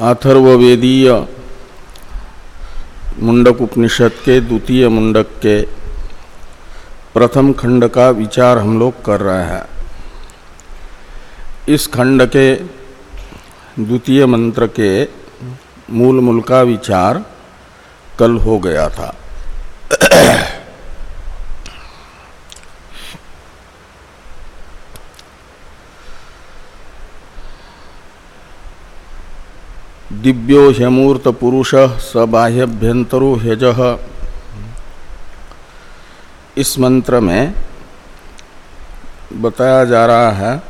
अथर्ववेदीय मुंडक उपनिषद के, द्वितीय मुंडक के प्रथम खंड का विचार हम लोग कर रहे हैं। इस खंड के द्वितीय मंत्र के मूल मूल का विचार कल हो गया था। दिव्यो ह्यमूर्त पुरुष स बाह्यभ्यंतरो ह्यज। इस मंत्र में बताया जा रहा है,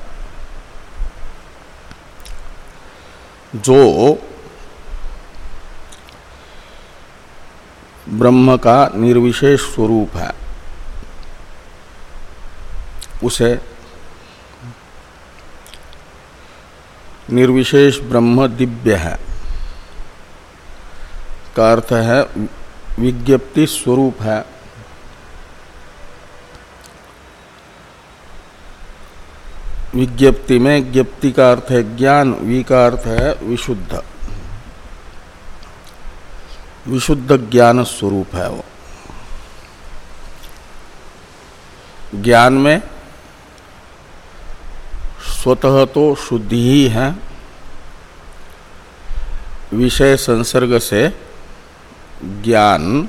जो ब्रह्म का निर्विशेष स्वरूप है, उसे निर्विशेष ब्रह्म दिव्य है। का अर्थ है विज्ञप्ति स्वरूप है। विज्ञप्ति में ज्ञप्ति का अर्थ है ज्ञान, वी का अर्थ है विशुद्ध। विशुद्ध ज्ञान स्वरूप है वो। ज्ञान में स्वतः तो शुद्धि ही है। विषय संसर्ग से ज्ञान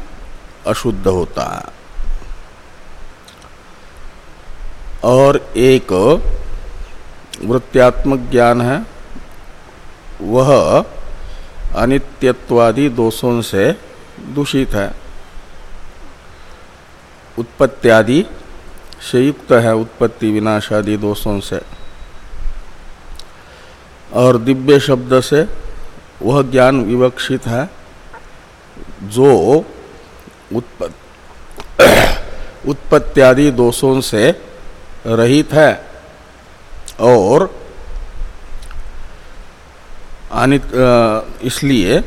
अशुद्ध होता है। और एक वृत्त्यात्मक ज्ञान है, वह अनित्यत्वादि दोषों से दूषित है। उत्पत्त्यादि से युक्त है, उत्पत्ति विनाश आदि दोषों से। और दिव्य शब्द से वह ज्ञान विवक्षित है जो उत्पत्ति उत्पत्त्यादि दोषों से रहित है और इसलिए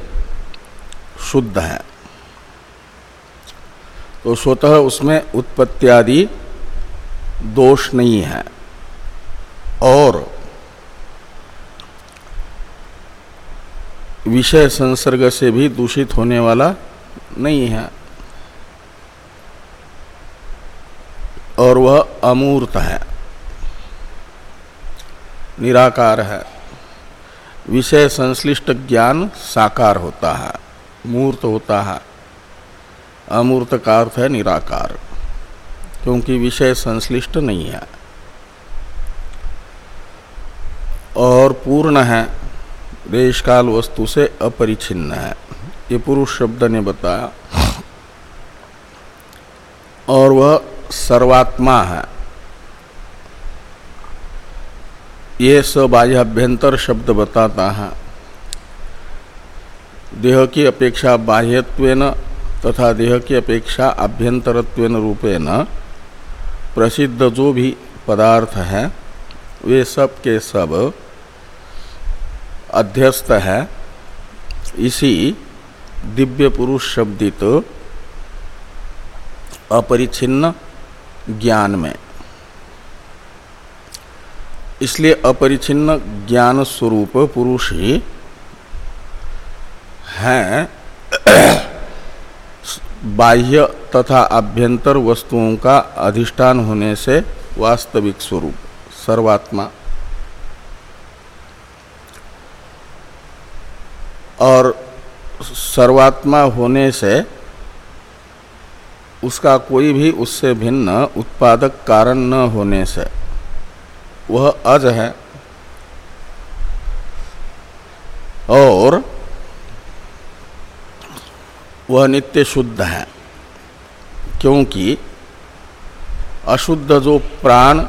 शुद्ध है। तो स्वतः उसमें उत्पत्त्यादि दोष नहीं है। और विषय संसर्ग से भी दूषित होने वाला नहीं है। और वह अमूर्त है। निराकार है। विषय संश्लिष्ट ज्ञान साकार होता है। मूर्त होता है। अमूर्त का अर्थ है निराकार, क्योंकि विषय संश्लिष्ट नहीं है। और पूर्ण है। देश काल वस्तु से अपरिछिन्न है। ये पुरुष शब्द ने बताया। और वह सर्वात्मा है। ये सबाह्याभ्यंतर शब्द बताता है। देह की अपेक्षा बाह्यत्वेन तथा देह की अपेक्षा आभ्यंतरत्वेन रूपेण प्रसिद्ध जो भी पदार्थ है, वे सब के सब अध्यस्त है। इसी दिव्य पुरुष शब्दित अपरिछिन्न ज्ञान में। इसलिए अपरिचिन्न ज्ञान स्वरूप पुरुष ही है। बाह्य तथा आभ्यंतर वस्तुओं का अधिष्ठान होने से वास्तविक स्वरूप, सर्वात्मा और सर्वात्मा होने से उसका कोई भी उससे भिन्न उत्पादक कारण न होने से, वह अज है। और वह नित्य शुद्ध है, क्योंकि अशुद्ध जो प्राण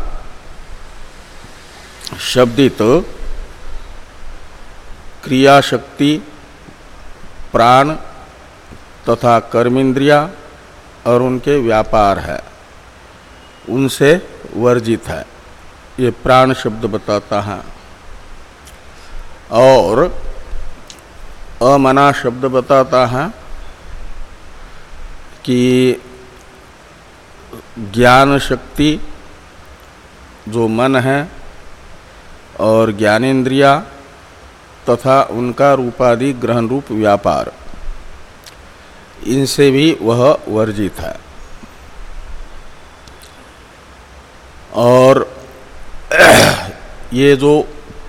शब्दित क्रिया शक्ति प्राण तथा कर्मेंद्रिया और उनके व्यापार है। उनसे वर्जित है। ये प्राण शब्द बताता है। और अमना शब्द बताता है कि ज्ञान शक्ति जो मन है और ज्ञानेन्द्रिया तथा उनका रूपादि ग्रहण रूप व्यापार। इनसे भी वह वर्जित है। और ये जो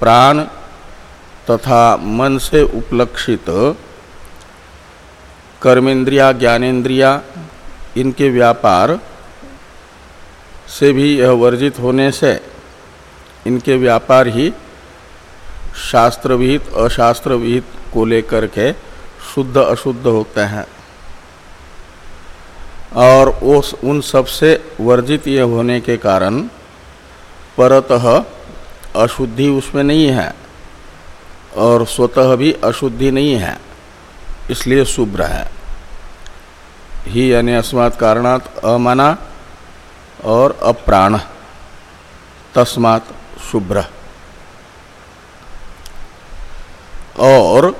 प्राण तथा मन से उपलक्षित कर्मेंद्रिया ज्ञानेन्द्रिया इनके व्यापार से भी यह वर्जित होने से इनके व्यापार ही शास्त्र विहित अशास्त्र विहित को लेकर के शुद्ध अशुद्ध होते हैं। और उस, उन सबसे वर्जित ये होने के कारण परतः अशुद्धि उसमें नहीं है और स्वतः भी अशुद्धि नहीं है, इसलिए शुभ्र है। ही यानी अस्मात् कारणात अमना और अप्राण, तस्मात् शुभ्र। और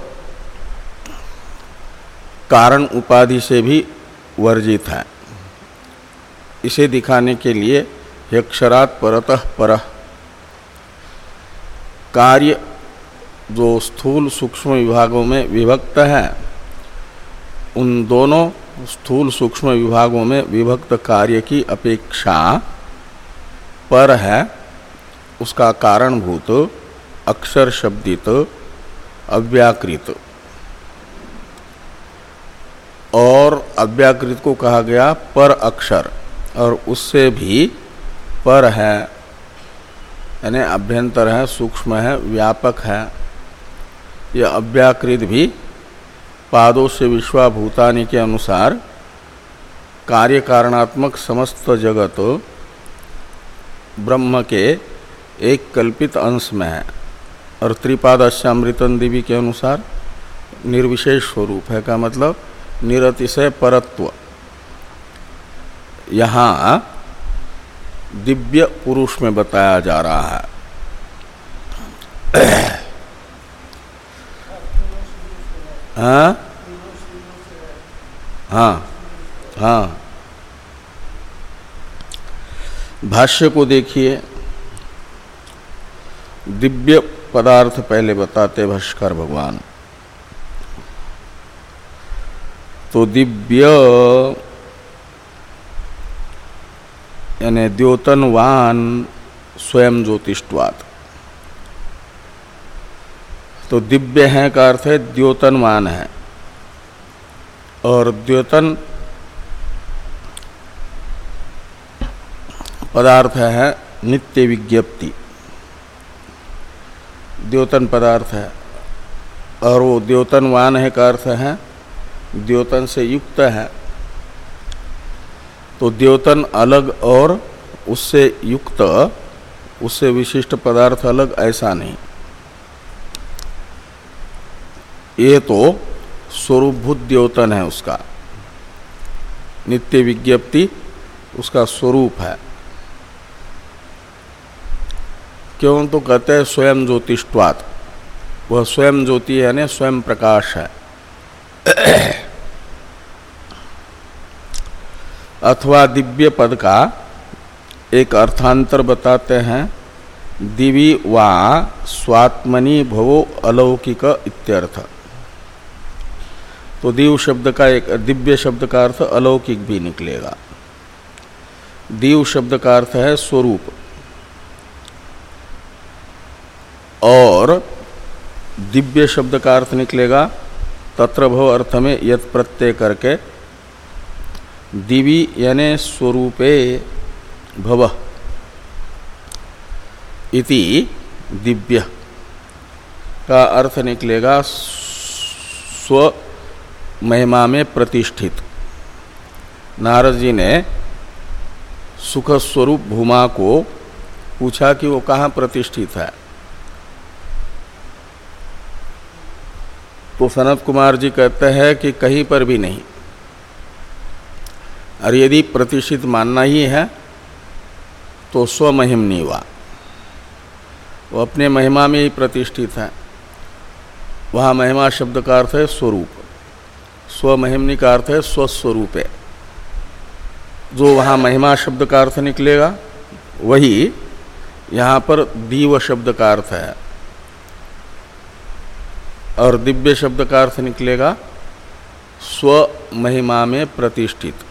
कारण उपाधि से भी वर्जित है। इसे दिखाने के लिए यक्षरात परतः पर। कार्य जो स्थूल सूक्ष्म विभागों में विभक्त है, उन दोनों स्थूल सूक्ष्म विभागों में विभक्त कार्य की अपेक्षा पर है। उसका कारणभूत अक्षर शब्दित अव्याकृत। और अव्याकृत को कहा गया पर अक्षर, और उससे भी पर है। यानी अभ्यंतर है, सूक्ष्म है, व्यापक है। यह अव्याकृत भी पादों से विश्वाभूतानि के अनुसार कार्य कारणात्मक समस्त जगत ब्रह्म के एक कल्पित अंश में है। और त्रिपाद अश्यामृतन देवी के अनुसार निर्विशेष स्वरूप है, का मतलब निरतिशय परत्व। यहाँ दिव्य पुरुष में बताया जा रहा है। हाँ? हाँ हाँ। भाष्य को देखिए। दिव्य पदार्थ पहले बताते भाष्कर भगवान। तो दिव्य यानी द्योतनवान स्वयं ज्योतिष्वात तो दिव्य है का अर्थ है द्योतनवान है। और द्योतन पदार्थ है नित्य विज्ञप्ति। द्योतन पदार्थ है। और वो द्योतनवान है का अर्थ है, द्योतन से युक्त है। तो द्योतन अलग और उससे युक्त, उससे विशिष्ट पदार्थ अलग ऐसा नहीं। ये तो स्वरूपभूत द्योतन है उसका। नित्य विज्ञप्ति उसका स्वरूप है। क्यों? तो कहते हैं स्वयं ज्योतिष्वात वह स्वयं ज्योति यानी स्वयं प्रकाश है। अथवा दिव्य पद का एक अर्थांतर बताते हैं, दिवी वा स्वात्मनि भवो अलौकिक इत्यर्थ। तो दीव शब्द का एक, दिव्य शब्द का अर्थ अलौकिक भी निकलेगा। दीव शब्द का अर्थ है स्वरूप। और दिव्य शब्द का अर्थ निकलेगा, तत्र भव अर्थ में यत प्रत्यय करके, दिवी यानि स्वरूपे भव इति दिव्य का अर्थ निकलेगा स्व महिमा में प्रतिष्ठित। नारद जी ने सुख स्वरूप भूमा को पूछा कि वो कहाँ प्रतिष्ठित है? तो सनत कुमार जी कहते हैं कि कहीं पर भी नहीं। और यदि प्रतिष्ठित मानना ही है तो स्वमहिमनी हुआ वो अपने महिमा में ही प्रतिष्ठित है। वहाँ महिमा शब्द का अर्थ है स्वरूप। स्वमहिमनी का अर्थ है स्वस्वरूप। जो वहाँ महिमा शब्द का अर्थ निकलेगा, वही यहाँ पर दीव शब्द का अर्थ है। और दिव्य शब्द का अर्थ निकलेगा स्व महिमा में प्रतिष्ठित।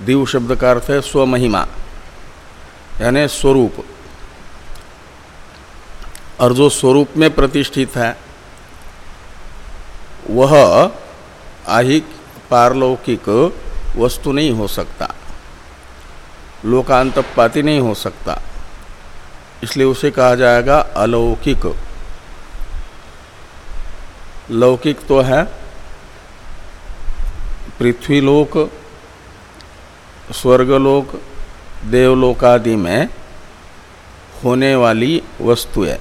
दिव शब्द का अर्थ है स्व महिमा यानी स्वरूप। और जो स्वरूप में प्रतिष्ठित है, वह आहिक, पारलौकिक वस्तु नहीं हो सकता, लोकांतपाती नहीं हो सकता। इसलिए उसे कहा जाएगा अलौकिक। लौकिक तो है। पृथ्वीलोक, स्वर्गलोक देवलोक आदि में होने वाली वस्तु है।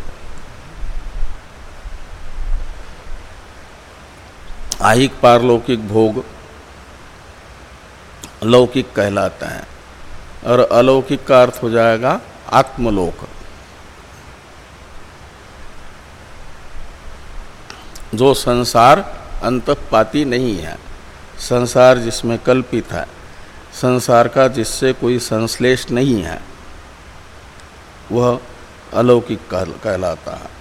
आहिक पारलौकिक भोग लौकिक कहलाता है और अलौकिक का अर्थ हो जाएगा आत्मलोक। जो संसार अंतपाती नहीं है। संसार जिसमें कल्पित है। संसार का जिससे कोई संश्लेष नहीं है, वह अलौकिक कहलाता है।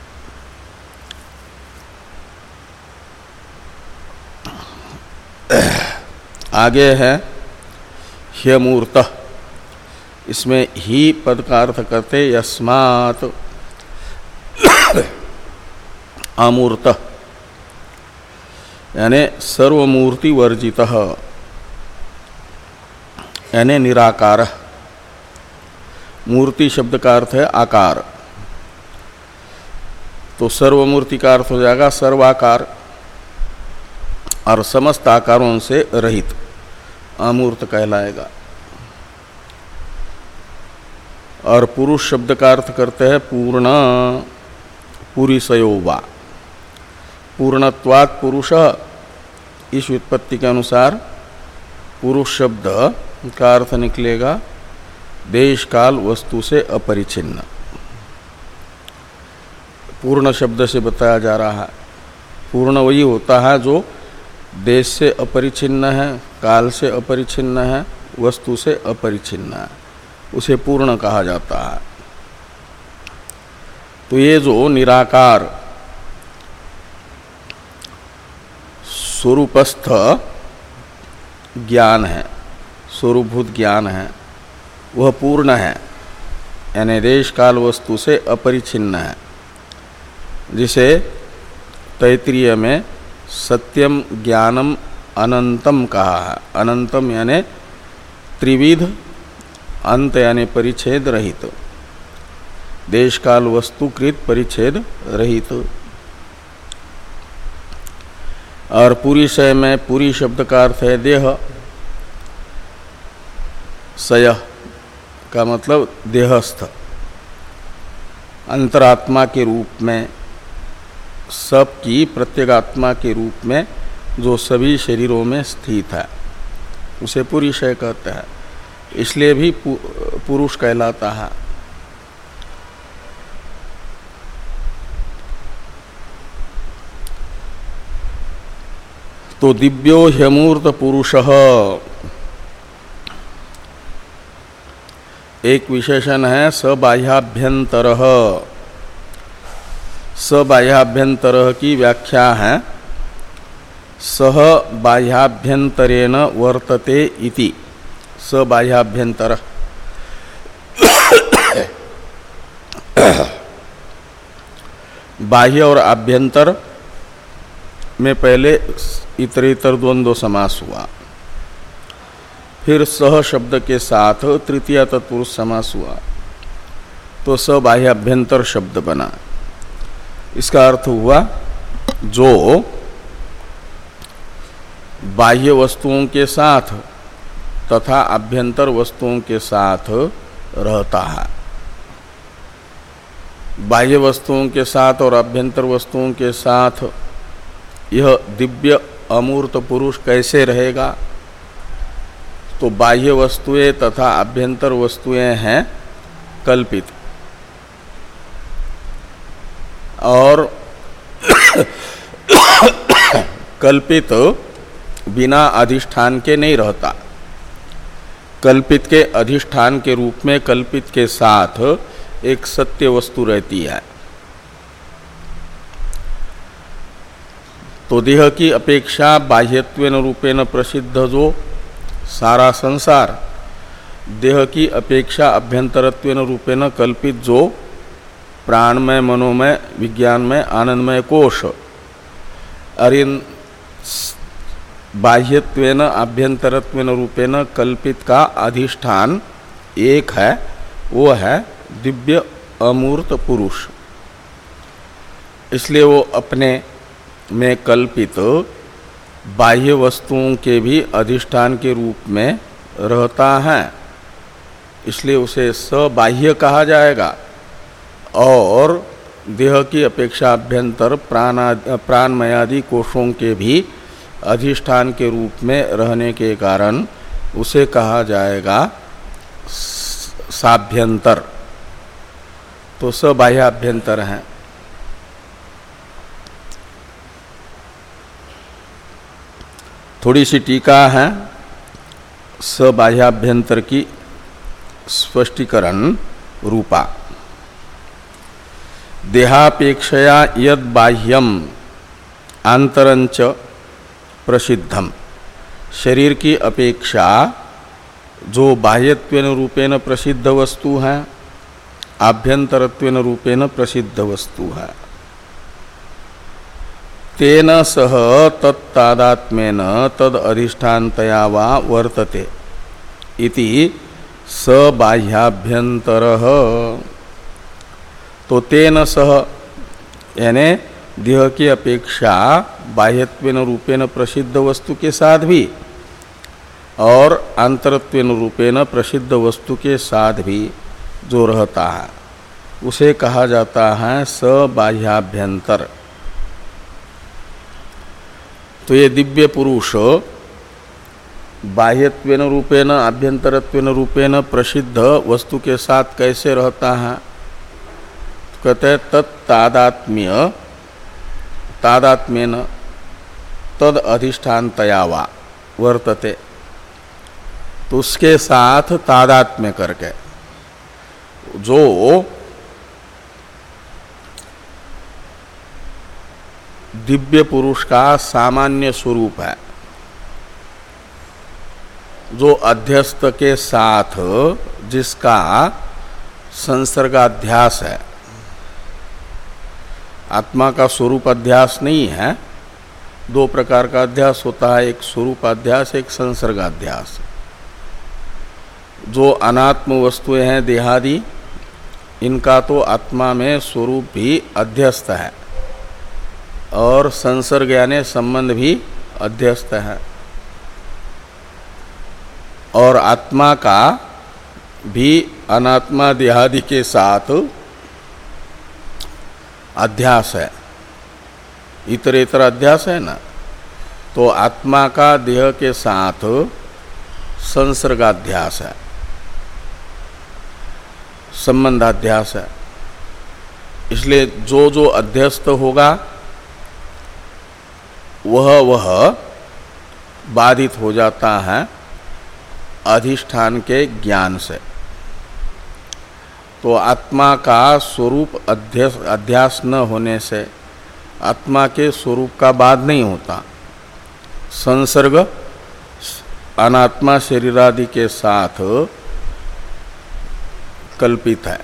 आगे है, ह्यमूर्त। इसमें ही पद का अर्थ करते यस्मात अमूर्त। यानी सर्वमूर्ति वर्जित यानी निराकार। मूर्ति शब्द का अर्थ है आकार। तो सर्वमूर्ति का अर्थ हो जाएगा सर्वाकार और समस्त आकारों से रहित, अमूर्त कहलाएगा। और पुरुष शब्द का अर्थ करते हैं पूर्ण, पूरी सयोवा। पूर्णत्वात् पुरुष। इस व्युत्पत्ति के अनुसार पुरुष शब्द, का अर्थ निकलेगा देश काल वस्तु से अपरिचिन्न। पूर्ण शब्द से बताया जा रहा है। पूर्ण वही होता है जो देश से अपरिचिन्न है, काल से अपरिचिन्न है, वस्तु से अपरिचिन्न है। उसे पूर्ण कहा जाता है। तो ये जो निराकार स्वरूपस्थ ज्ञान है, स्वरूपभूत ज्ञान है, वह पूर्ण है, यानी देश काल वस्तु से अपरिछिन्न है, जिसे तैतरीय में सत्यम ज्ञानम अनंतम कहा है। अनंतम यानी त्रिविध, अंत यानी परिच्छेद रहित देश काल वस्तुकृत परिच्छेद रहित। और पूरी शय में पूरी शब्द का अर्थ है देह, सय का मतलब देहस्थ। अंतरात्मा के रूप में सब की प्रत्येगात्मा के रूप में जो सभी शरीरों में स्थित है, उसे पूरी शय कहते हैं। इसलिए भी पुरुष कहलाता है। तो दिव्यो ह्यमूर्त पुरुष एक विशेषण है, सबाह्याभ्यंतर। सबाह्याभ्यंतर की व्याख्या है, सह बाह्याभ्यंतरेण वर्तते इति। सबाह्याभ्यंतर। बाह्य और आभ्यंतर में पहले इतर इतर द्वंद्व समास हुआ। फिर सह शब्द के साथ तृतीय तत्पुरुष समास हुआ। तो सबाह्याभ्यंतर शब्द बना। इसका अर्थ हुआ, जो बाह्य वस्तुओं के साथ तथा अभ्यंतर वस्तुओं के साथ रहता है। बाह्य वस्तुओं के साथ और अभ्यंतर वस्तुओं के साथ यह दिव्य अमूर्त पुरुष कैसे रहेगा? तो बाह्य वस्तुएँ तथा आभ्यंतर वस्तुएँ हैं कल्पित। और कल्पित बिना अधिष्ठान के नहीं रहता। कल्पित के अधिष्ठान के रूप में कल्पित के साथ एक सत्य वस्तु रहती है। तो देह की अपेक्षा बाह्यत्वेन रूपेण प्रसिद्ध जो सारा संसार, देह की अपेक्षा अभ्यंतरत्वेन रूपेण कल्पित जो प्राणमय, मनोमय, विज्ञानमय, आनंदमय कोश। अरिन बाह्यत्वेन आभ्यंतरत्वेन रूपेण कल्पित का अधिष्ठान एक है, वो है दिव्य अमूर्त पुरुष। इसलिए वो अपने में कल्पित बाह्य वस्तुओं के भी अधिष्ठान के रूप में रहता है। इसलिए उसे सबाह्य कहा जाएगा और देह की अपेक्षा अभ्यंतर प्राण प्राणमयादि कोषों के भी अधिष्ठान के रूप में रहने के कारण उसे कहा जाएगा साभ्यंतर। तो सबाह्याभ्यंतर है। थोड़ी सी टीका है। सबाह्याभ्यंतर की स्पष्टीकरण रूपा। देहापेक्षया यद बाह्यम आंतरंच प्रसिद्धम। शरीर की अपेक्षा जो बाह्यत्वेन रूपेण प्रसिद्ध वस्तु है, आभ्यंतरत्वेन रूपेण प्रसिद्ध वस्तु है। तेन सह तत्तादात्मेन तद अधिष्ठानतया वा वर्तते इति सबाह्याभ्यंतर तो तेन सह, यानी देह की अपेक्षा बाह्यत्वेन रूपेण प्रसिद्ध वस्तु के साथ भी और अंतरत्वेन रूपेण प्रसिद्ध वस्तु के साथ भी जो रहता है, उसे कहा जाता है सबाह्याभ्यंतर। तो ये दिव्य पुरुष बाह्यत्वेन रूपेण, आभ्यंतरत्वेन रूपेण प्रसिद्ध वस्तु के साथ कैसे रहता है? कहते हैं, तत्तादात्म्य तादात्म्य तद अधिष्ठान तयावा वर्तते। तो उसके साथ तादात्म्य करके, जो दिव्य पुरुष का सामान्य स्वरूप है। जो अध्यस्त के साथ जिसका संसर्गाध्यास है। आत्मा का स्वरूप अध्यास नहीं है। दो प्रकार का अध्यास होता है, एक स्वरूपाध्यास एक संसर्गाध्यास। जो अनात्म वस्तुएँ हैं, देहादि, इनका तो आत्मा में स्वरूप भी अध्यस्त है। और संसर्ग यानी संबंध भी अध्यस्त है। और आत्मा का भी अनात्मा देहादि के साथ अध्यास है। इतर इतर अध्यास है ना? तो आत्मा का देह के साथ संसर्गाध्यास है। संबंधाध्यास है। इसलिए जो जो अध्यस्त होगा वह वह बाधित हो जाता है अधिष्ठान के ज्ञान से। तो आत्मा का स्वरूप अध्यास अध्यास न होने से आत्मा के स्वरूप का बाद नहीं होता। संसर्ग, अनात्मा शरीर आदि के साथ कल्पित है,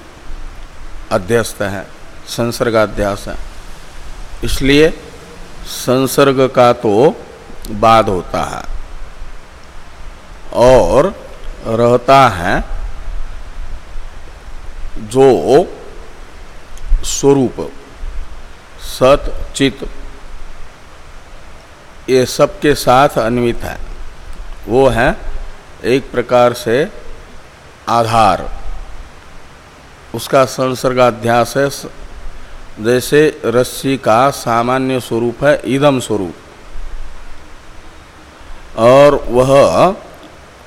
अध्यस्त है, संसर्गाध्यास है। इसलिए संसर्ग का तो बाद होता है। और रहता है जो स्वरूप, सत, चित, ये सबके साथ अन्वित है। वो है एक प्रकार से आधार। उसका संसर्गाध्यास है जैसे रस्सी का सामान्य स्वरूप है, इदम स्वरूप। और वह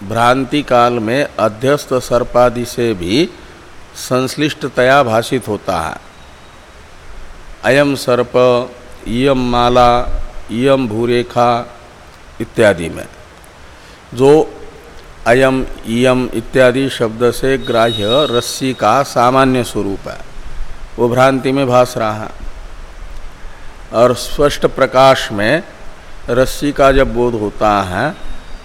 भ्रांति काल में अध्यस्त सर्पादि से भी संश्लिष्टतया भाषित होता है। अयम सर्प, इयम माला, इयम भूरेखा इत्यादि में। जो अयम, इयम इत्यादि शब्द से ग्राह्य रस्सी का सामान्य स्वरूप है। वो भ्रांति में भास रहा। है और स्पष्ट प्रकाश में रस्सी का जब बोध होता है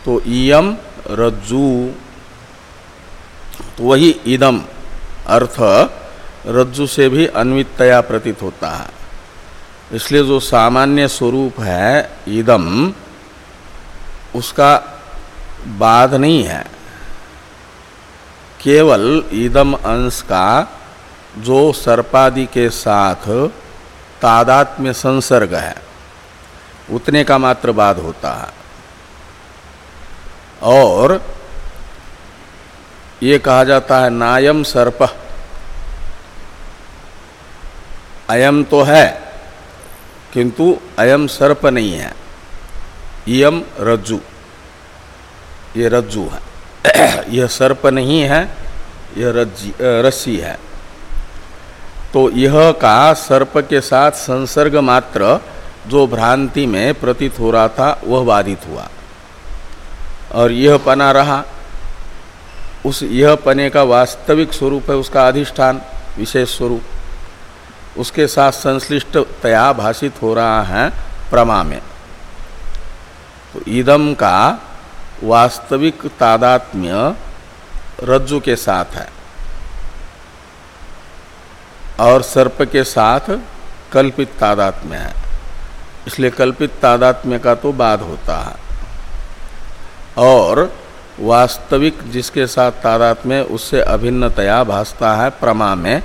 तो इयम रज्जु तो वही इदम, अर्थ रज्जु से भी अन्वितया प्रतीत होता है। इसलिए जो सामान्य स्वरूप है इदम, उसका बाध नहीं है। केवल इदम अंश का जो सर्पादि के साथ तादात्म्य संसर्ग है, उतने का मात्र बाद होता है। और ये कहा जाता है, नायम सर्प। अयम तो है, किंतु अयम सर्प नहीं है। यम रज्जु। ये रज्जु है। यह सर्प नहीं है, यह रज्जी रस्सी है। तो यह का सर्प के साथ संसर्ग मात्र, जो भ्रांति में प्रतीत हो रहा था, वह बाधित हुआ। और यह पना रहा। उस यह पने का वास्तविक स्वरूप है उसका अधिष्ठान, विशेष स्वरूप। उसके साथ संश्लिष्टतया भाषित हो रहा है प्रमा में। तो ईदम का वास्तविक तादात्म्य रज्जु के साथ है। और सर्प के साथ कल्पित तादात्म्य है। इसलिए कल्पित तादात्म्य का तो बाद होता है। और वास्तविक जिसके साथ तादात्म्य उससे अभिन्नतया भासता है प्रमा में,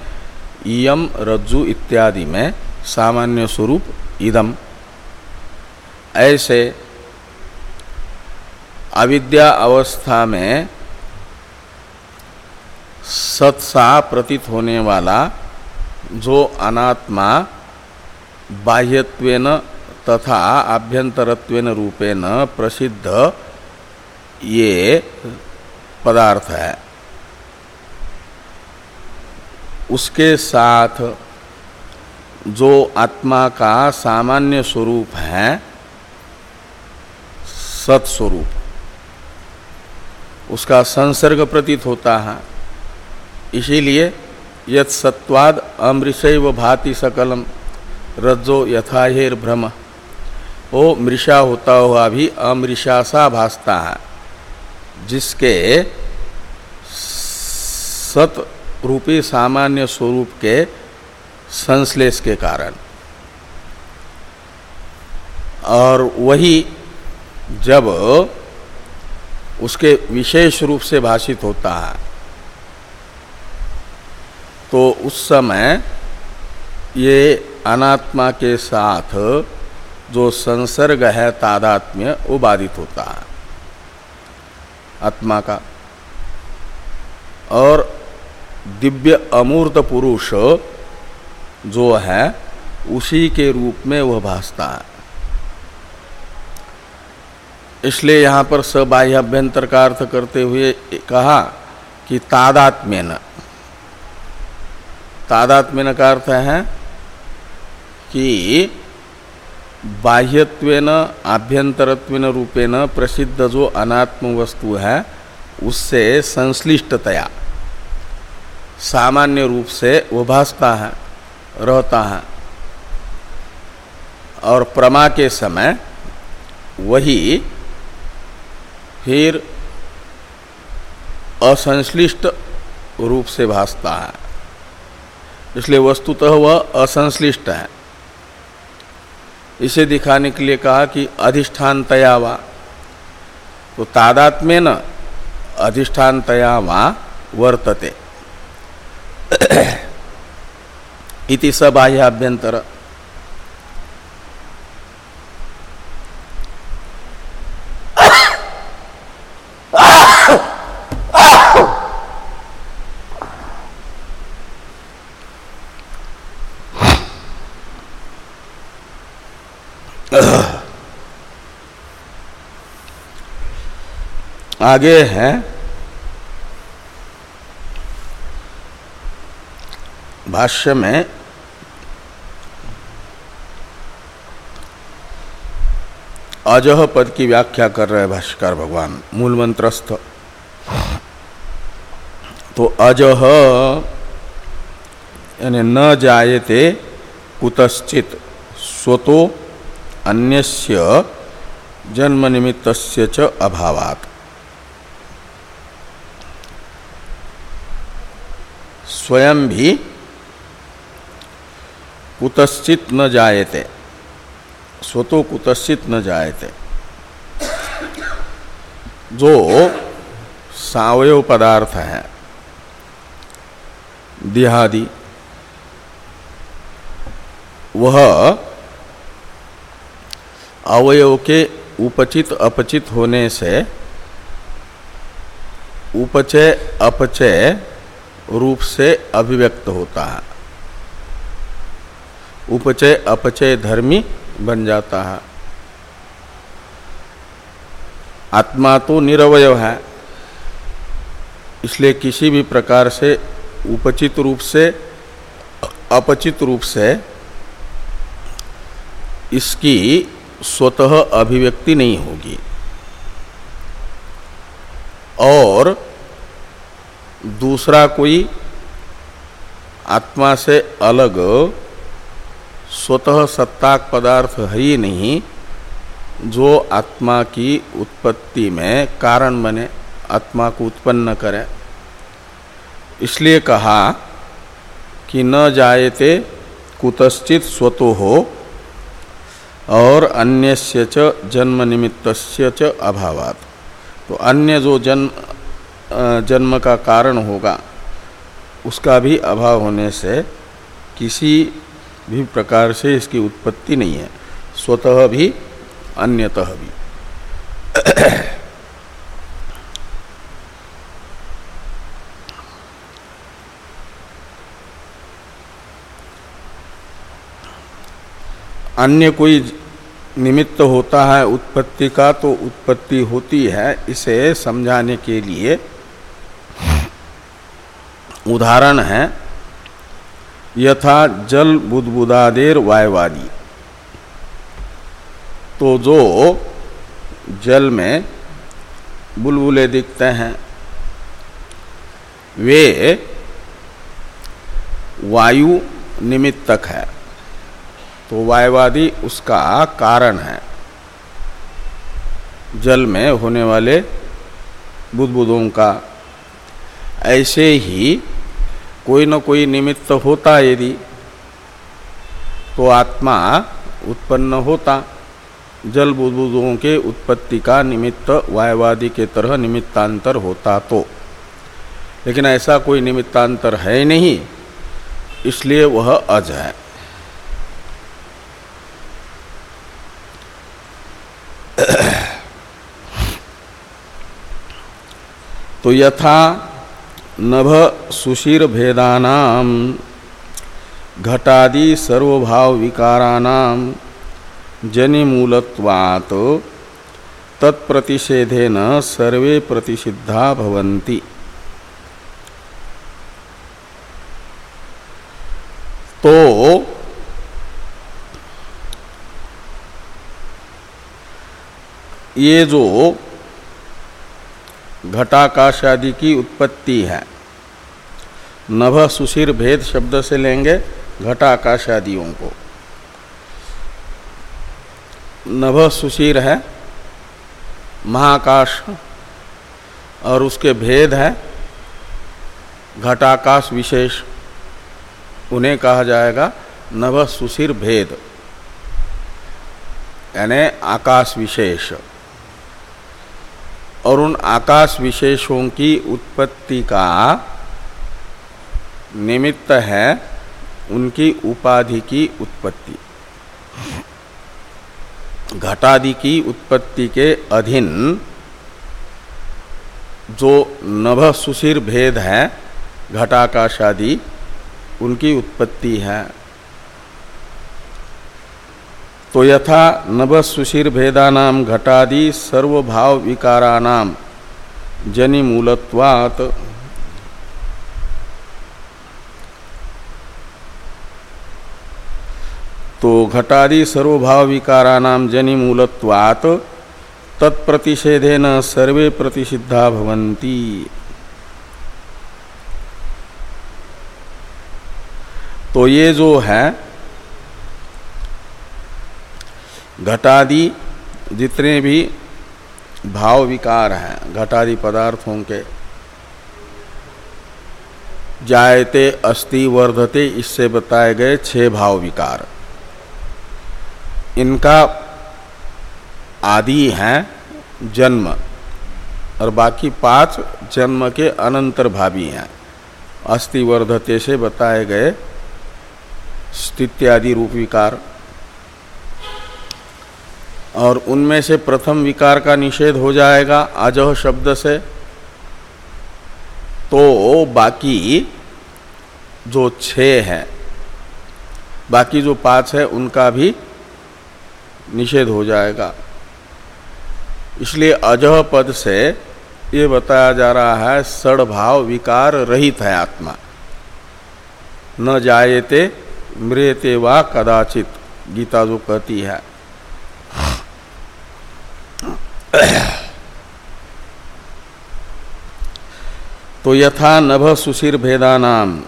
इयम, रज्जु इत्यादि में सामान्य स्वरूप इदम। ऐसे अविद्या अवस्था में सत्सा प्रतीत होने वाला जो अनात्मा बाह्यत्वेन तथा आभ्यंतरत्वेन रूपेण प्रसिद्ध ये पदार्थ है। उसके साथ जो आत्मा का सामान्य स्वरूप है, सत्स्वरूप, उसका संसर्ग प्रतीत होता है। इसीलिए यत सत्वाद अमृषैव भाति सकलम। रज्जो यथाहेर भ्रम वो मृषा होता हुआ भी अमृषा सा भासता। है जिसके सत रूपी सामान्य स्वरूप के संश्लेष के कारण। और वही जब उसके विशेष रूप से भाषित होता है तो उस समय ये अनात्मा के साथ जो संसर्ग है तादात्म्य, वो बाधित होता है, आत्मा का। और दिव्य अमूर्त पुरुष जो है, उसी के रूप में वह भासता है। इसलिए यहाँ पर सबाह्य अभ्यंतर का अर्थ करते हुए कहा कि तादात्म्य न तादात्म्य का अर्थ है कि बाह्यत्वेन, आभ्यंतरत्वेन रूपेण प्रसिद्ध जो अनात्म वस्तु है, उससे संश्लिष्टतया, सामान्य रूप से वो भासता है, रहता है। और प्रमा के समय वही फिर असंश्लिष्ट रूप से भासता है। इसलिए वस्तुतः वह असंश्लिष्ट है। इसे दिखाने के लिए कहा कि अधिष्ठान तया वा। तो तादात्म्य न अधिष्ठान तया वा वर्तते। इति सबाह्याभ्यंतर आगे है। भाष्य में अजह पद की व्याख्या कर रहे भाष्यकार भगवान मूल मंत्रस्थ तो अजह यानी न जायते कुतश्चित स्वतो अन्यस्य जन्म निमित्त च अभावात। स्वयं भी कुतश्चित न जायते। स्वतो कुतश्चित न जायते। जो सावयव पदार्थ है, देहादि, वह अवयव के उपचित अपचित होने से उपचय अपचय रूप से अभिव्यक्त होता है। उपचय, अपचय धर्मी बन जाता है। आत्मा तो निरवय है, इसलिए किसी भी प्रकार से उपचित रूप से, अपचित रूप से इसकी स्वतः अभिव्यक्ति नहीं होगी। और दूसरा कोई आत्मा से अलग स्वतः सत्ताक पदार्थ है ही नहीं, जो आत्मा की उत्पत्ति में कारण बने, आत्मा को उत्पन्न करे। इसलिए कहा कि न जायते कुतश्चित स्वतो हो और अन्य च जन्म निमित्त च अभावात। तो अन्य जो जन्म जन्म का कारण होगा, उसका भी अभाव होने से किसी भी प्रकार से इसकी उत्पत्ति नहीं है। स्वतः भी, अन्यतः भी। अन्य कोई निमित्त होता है उत्पत्ति का तो उत्पत्ति होती है। इसे समझाने के लिए उदाहरण है, यथा जल बुदबुदादेर वायवादी। तो जो जल में बुलबुले दिखते हैं, वे वायु निमित्तक है। तो वायवादी उसका कारण है, जल में होने वाले बुदबुदों का। ऐसे ही कोई न कोई निमित्त होता यदि तो आत्मा उत्पन्न होता। जल बुदबुदों के उत्पत्ति का निमित्त वायवादी के तरह निमित्तांतर होता तो। लेकिन ऐसा कोई निमित्तांतर है नहीं, इसलिए वह अज है। तो यथा नभ सुशीर भेदानाम घटादि सर्वभाव विकारानाम जनिमूलत्वात् तत्प्रतिषेधेन सर्वे प्रतिषिद्धा भवन्ति। तो ये जो घटाकाश आदि की उत्पत्ति है। नभ सुशीर भेद शब्द से लेंगे घटाकाश आदियों को। नभ सुशीर है, महाकाश और उसके भेद है, घटाकाश विशेष, उन्हें कहा जाएगा नभ सुशीर भेद, यानी आकाश विशेष। और उन आकाश विशेषों की उत्पत्ति का निमित्त है उनकी उपाधि की उत्पत्ति। घटादि की उत्पत्ति के अधीन जो नभ सुशीर भेद है घटाकाश आदि उनकी उत्पत्ति है। तो यथा नभ सुशीर भेदानाम घटादि सर्वभाव विकारानाम जनि मूलत्वात् तो घटादि सर्वभाव विकारानाम जनि मूलत्वात् तत्प्रतिषेधेन सर्वे प्रतिषिद्धा भवन्ति। तो ये जो है घटादि जितने भी भाव विकार हैं, घटादि पदार्थों के, जायते अस्ति वर्धते, इससे बताए गए छह भाव विकार। इनका आदि हैं जन्म, और बाकी पाँच जन्म के अनंतर भावी हैं। अस्थि वर्धते से बताए गए स्थित्यादि रूप विकार। और उनमें से प्रथम विकार का निषेध हो जाएगा, अजह शब्द से। तो बाकी जो छ है, बाकी जो पाँच है, उनका भी निषेध हो जाएगा। इसलिए अजह पद से ये बताया जा रहा है सड़भाव विकार रहित है आत्मा। न जायते मृते वा कदाचित, गीता जो कहती है। तो यथा नभ सुशिर भेदानाम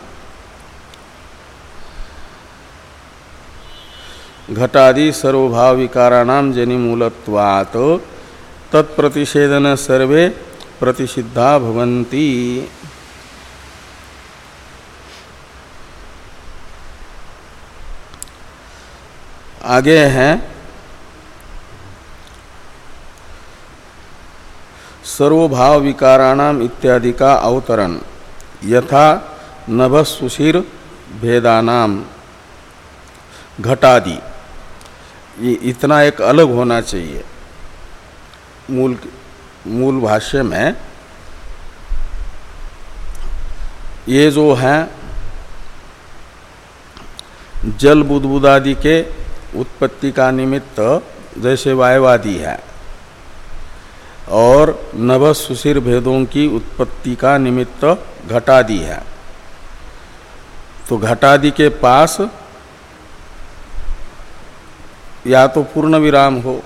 घटादि सर्वभाव विकाराणाम जनिमूलत्वात् तत्प्रतिषेधन सर्वे प्रतिषिद्धा भवन्ति। आगे हैं। सर्वभाव विकाराणाम इत्यादि का अवतरण यथा नभ सुशीर भेदानाम। घटादि। ये इतना एक अलग होना चाहिए। मूल मूल भाष्य में ये जो है, जल बुदबुदादि के उत्पत्ति का निमित्त जैसे वायवादी है। और नव सुशिर भेदों की उत्पत्ति का निमित्त घटादि है। तो घटादि के पास या तो पूर्ण विराम हो,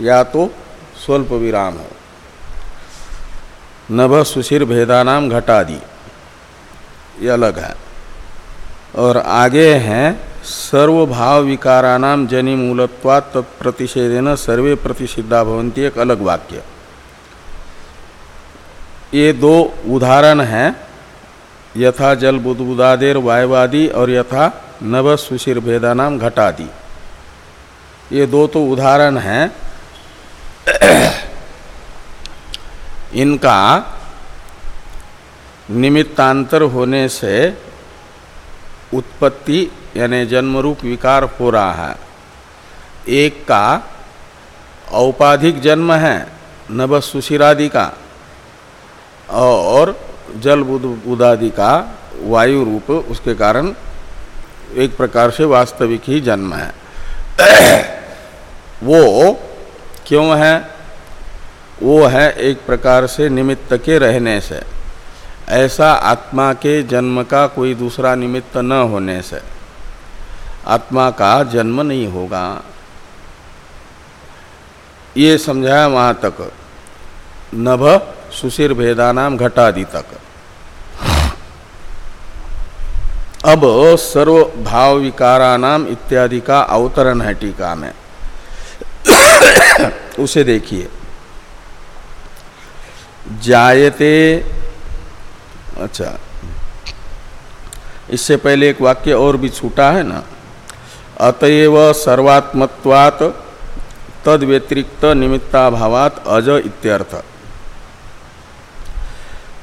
या तो स्वल्प विराम हो। नभ सुशिर भेदानाम घटादि, ये अलग है। और आगे हैं सर्वभाव जनि मूलत्वा तत्प्रतिषेधन सर्वे प्रतिषिद्धा भवंती एक अलग वाक्य। ये दो उदाहरण हैं, यथा जल बुदबुदादेर वायवादी और यथा नभ सुशिर भेदानाम घटादि। ये दो तो उदाहरण हैं। इनका निमित्तांतर होने से उत्पत्ति यानी जन्म रूप विकार हो रहा है। एक का औपाधिक जन्म है नभ सुशिरादि का, और जल बुदादि का वायु रूप, उसके कारण एक प्रकार से वास्तविक ही जन्म है। वो क्यों है? वो है एक प्रकार से निमित्त के रहने से। ऐसा आत्मा के जन्म का कोई दूसरा निमित्त न होने से। आत्मा का जन्म नहीं होगा। ये समझाया वहाँ तक। नभ सुशिर भेदानाम घटादि तक अब सर्व भाव विकारानाम इत्यादि का अवतरण है टीका में। उसे देखिए। जायते अच्छा। इससे पहले एक वाक्य और भी छूटा है ना? अतएव सर्वात्मत्वात् तद व्यतिरिक्त निमित्ताभावात अज इत्यर्थ।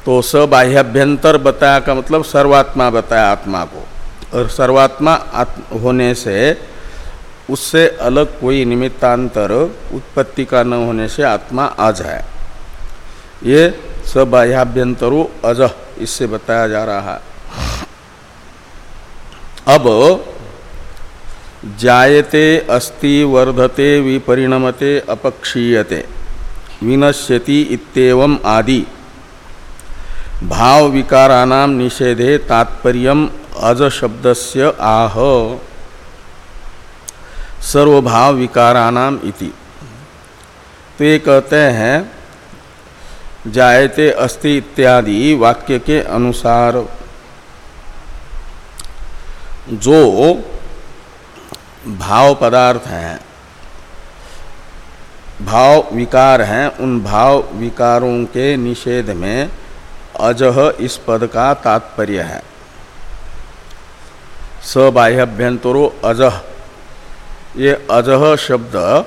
तो सबाह्याभ्यंतर बताया का मतलब सर्वात्मा बताया आत्मा को। और सर्वात्मा आत्म होने से उससे अलग कोई निमित्तांतर उत्पत्ति का न होने से आत्मा अज है। ये सबाह्याभ्यंतरो अज, इससे बताया जा रहा है। अब जायते अस्ति वर्धते विपरिणमते अपक्षीयते, विनश्यति इतम आदि। भाव विकारानाम निषेधे तात्पर्य अज शब्दस्य आह। सर्वभाव विकारानाम इति। तो ये कहते हैं, जायते अस्ति इत्यादि वाक्य के अनुसार, जो भाव पदार्थ हैं, भाव विकार हैं, उन भाव विकारों के निषेध में अजह इस पद का तात्पर्य है। सबाह्यभ्यंतरो अजह। ये अजह शब्द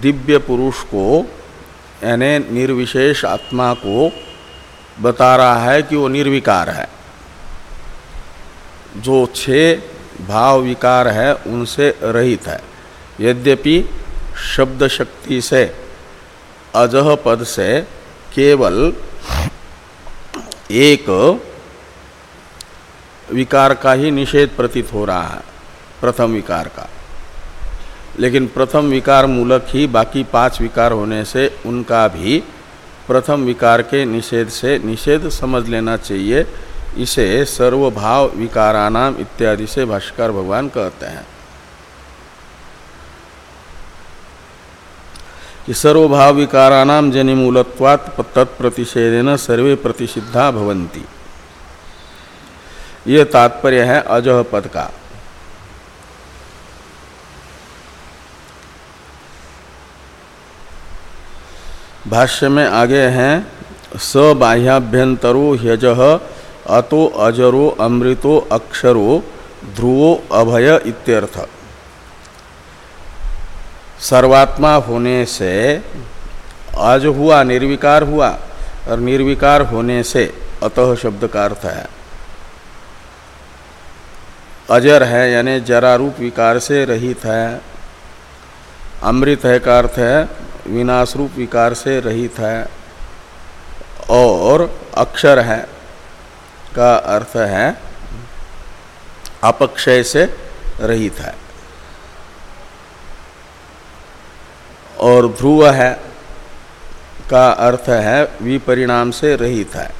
दिव्य पुरुष को, यानी निर्विशेष आत्मा को बता रहा है कि वो निर्विकार है। जो छह भाव विकार है, उनसे रहित है। यद्यपि शब्द शक्ति से अजह पद से केवल एक विकार का ही निषेध प्रतीत हो रहा है, प्रथम विकार का। लेकिन प्रथम विकार मूलक ही बाकी पाँच विकार होने से उनका भी प्रथम विकार के निषेध से निषेध समझ लेना चाहिए। इसे सर्वभाव विकारानाम इत्यादि से भाष्कर भगवान कहते हैं। कि सर्वभाव विकारानाम जनिमूलत्वात् तत्प्रतिषेधेन सर्वे प्रतिषिद्धा भवंती यह तात्पर्य है अजह पद का। भाष्य में आगे हैं, स बाह्याभ्यंतरो ह्यज अतो अजरो अमृतो अक्षरो ध्रुवो अभय इत्यर्थ। सर्वात्मा होने से अज हुआ, निर्विकार हुआ, और निर्विकार होने से अतः शब्द का अर्थ है। अजर है, यानी जरा रूप विकार से रहित है। अमृत है का अर्थ है, विनाश रूप विकार से रहित है। और अक्षर है का अर्थ है, अपक्षय से रहित है। और ध्रुव है का अर्थ है, विपरिणाम से रहित है।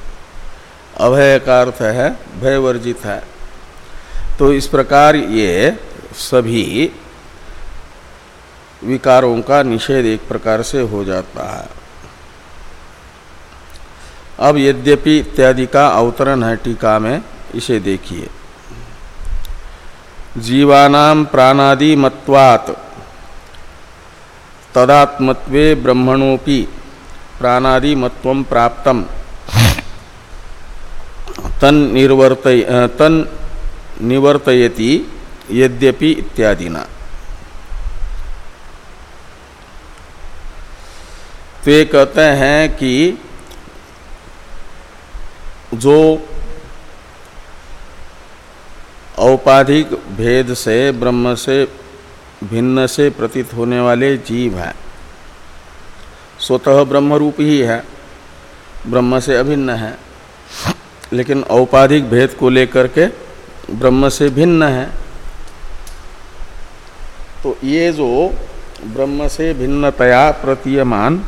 अभय का अर्थ है, भयवर्जित है। तो इस प्रकार ये सभी विकारों का निषेध एक प्रकार से हो जाता है। अब यद्यपि इत्यादि का अवतरण है टीका में, इसे देखिए। जीवानाम प्राणादि मत्वात् तदात्मत्वे ब्रह्मणोपि प्राणादि मत्व प्राप्तम। तन निर्वर्तय तन निवर्तयति यद्यपि इत्यादिना। तो ये कहते हैं कि जो औपाधिक भेद से, ब्रह्म से, भिन्न से प्रतीत होने वाले जीव हैं। स्वतः ब्रह्म रूप ही है। ब्रह्म से अभिन्न है। लेकिन औपाधिक भेद को लेकर के ब्रह्म से भिन्न है। तो ये जो ब्रह्म से भिन्नतया प्रतीयमान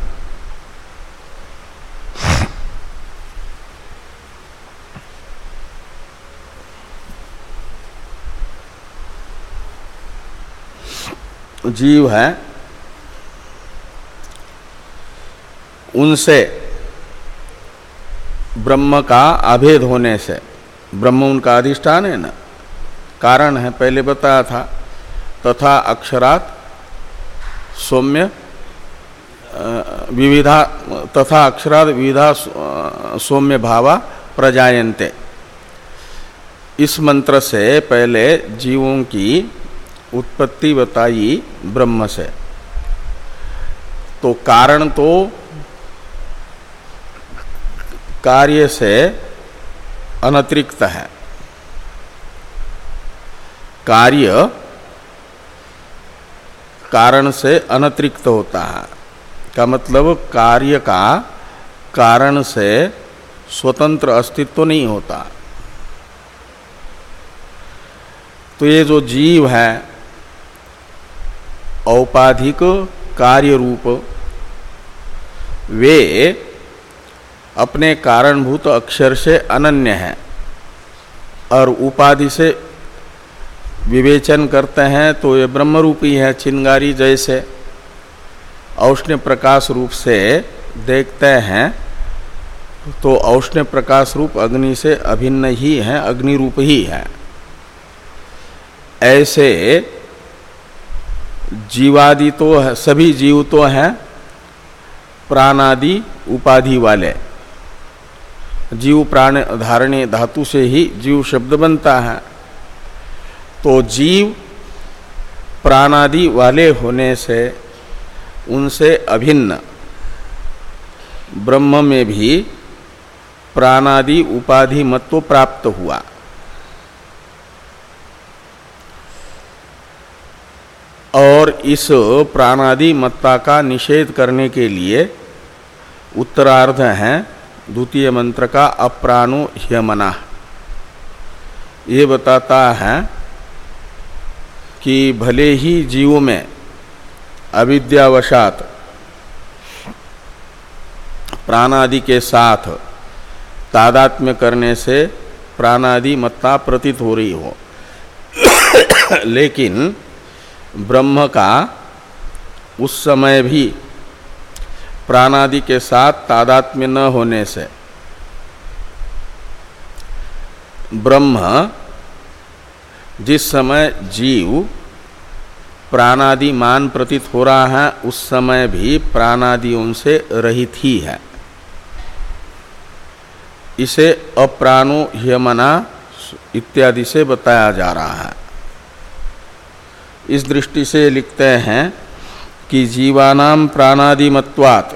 जीव है, उनसे, ब्रह्म का अभेद होने से, ब्रह्म उनका अधिष्ठान है ना? कारण है, पहले बताया था, तथा अक्षरात सौम्य विविधा, तथा अक्षरात विविधा सौम्य भावा प्रजायन्ते। इस मंत्र से पहले जीवों की उत्पत्ति बताई ब्रह्म से। तो कारण तो कार्य से अनतिरिक्त है। कार्य कारण से अनतिरिक्त होता है। का मतलब कार्य का कारण से स्वतंत्र अस्तित्व नहीं होता। तो ये जो जीव है औपाधिक कार्य रूप वे अपने कारणभूत अक्षर से अनन्य हैं और उपाधि से विवेचन करते हैं तो ये ब्रह्म रूपी है, चिंगारी जैसे। औष्ण्य प्रकाश रूप से देखते हैं तो औष्ण्य प्रकाश रूप अग्नि से अभिन्न ही है अग्नि रूप ही है। ऐसे जीवादि तो है, सभी जीव तो हैं, प्राणादि उपाधि वाले। जीव प्राण धारणे धातु से ही जीव शब्द बनता है। तो जीव प्राणादि वाले होने से उनसे अभिन्न। ब्रह्म में भी प्राणादि उपाधि मत्व प्राप्त हुआ। और इस प्राणादि मत्ता का निषेध करने के लिए उत्तरार्ध है द्वितीय मंत्र का अप्राणु ह्यमना। ये बताता है कि भले ही जीव में अविद्यावशात प्राणादि के साथ तादात्म्य करने से प्राणादि मत्ता प्रतीत हो रही हो, लेकिन ब्रह्म का उस समय भी प्राणादि के साथ तादात्म्य न होने से ब्रह्म जिस समय जीव प्राणादि मान प्रतीत हो रहा है, उस समय भी प्राणादि उनसे रहित ही है। इसे अप्राणो ह्यमना इत्यादि से बताया जा रहा है। इस दृष्टि से लिखते हैं कि जीवानाम प्राणादिमत्वात्।